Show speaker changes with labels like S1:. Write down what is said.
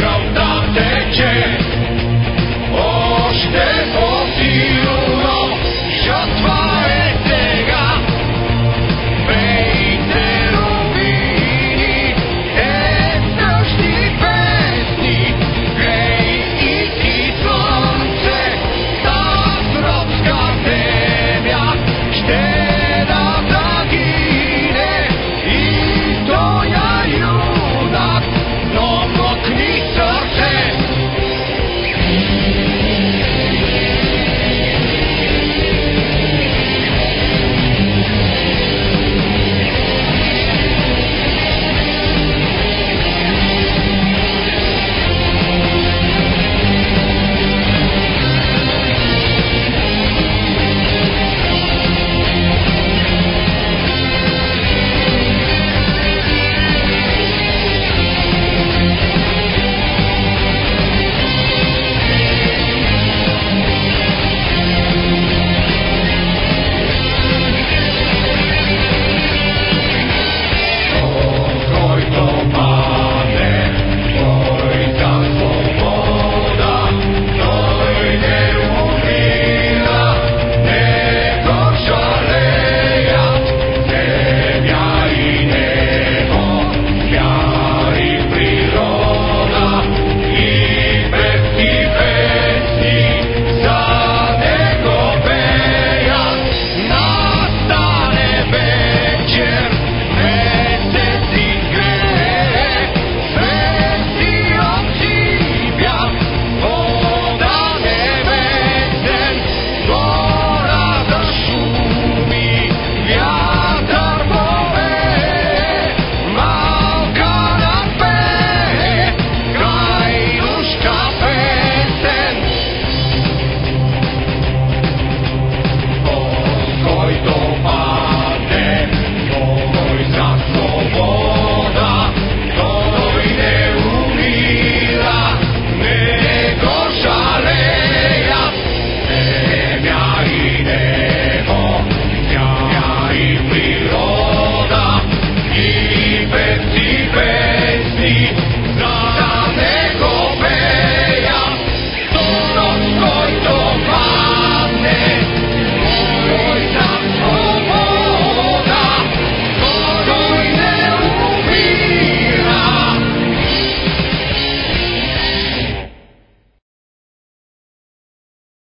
S1: grow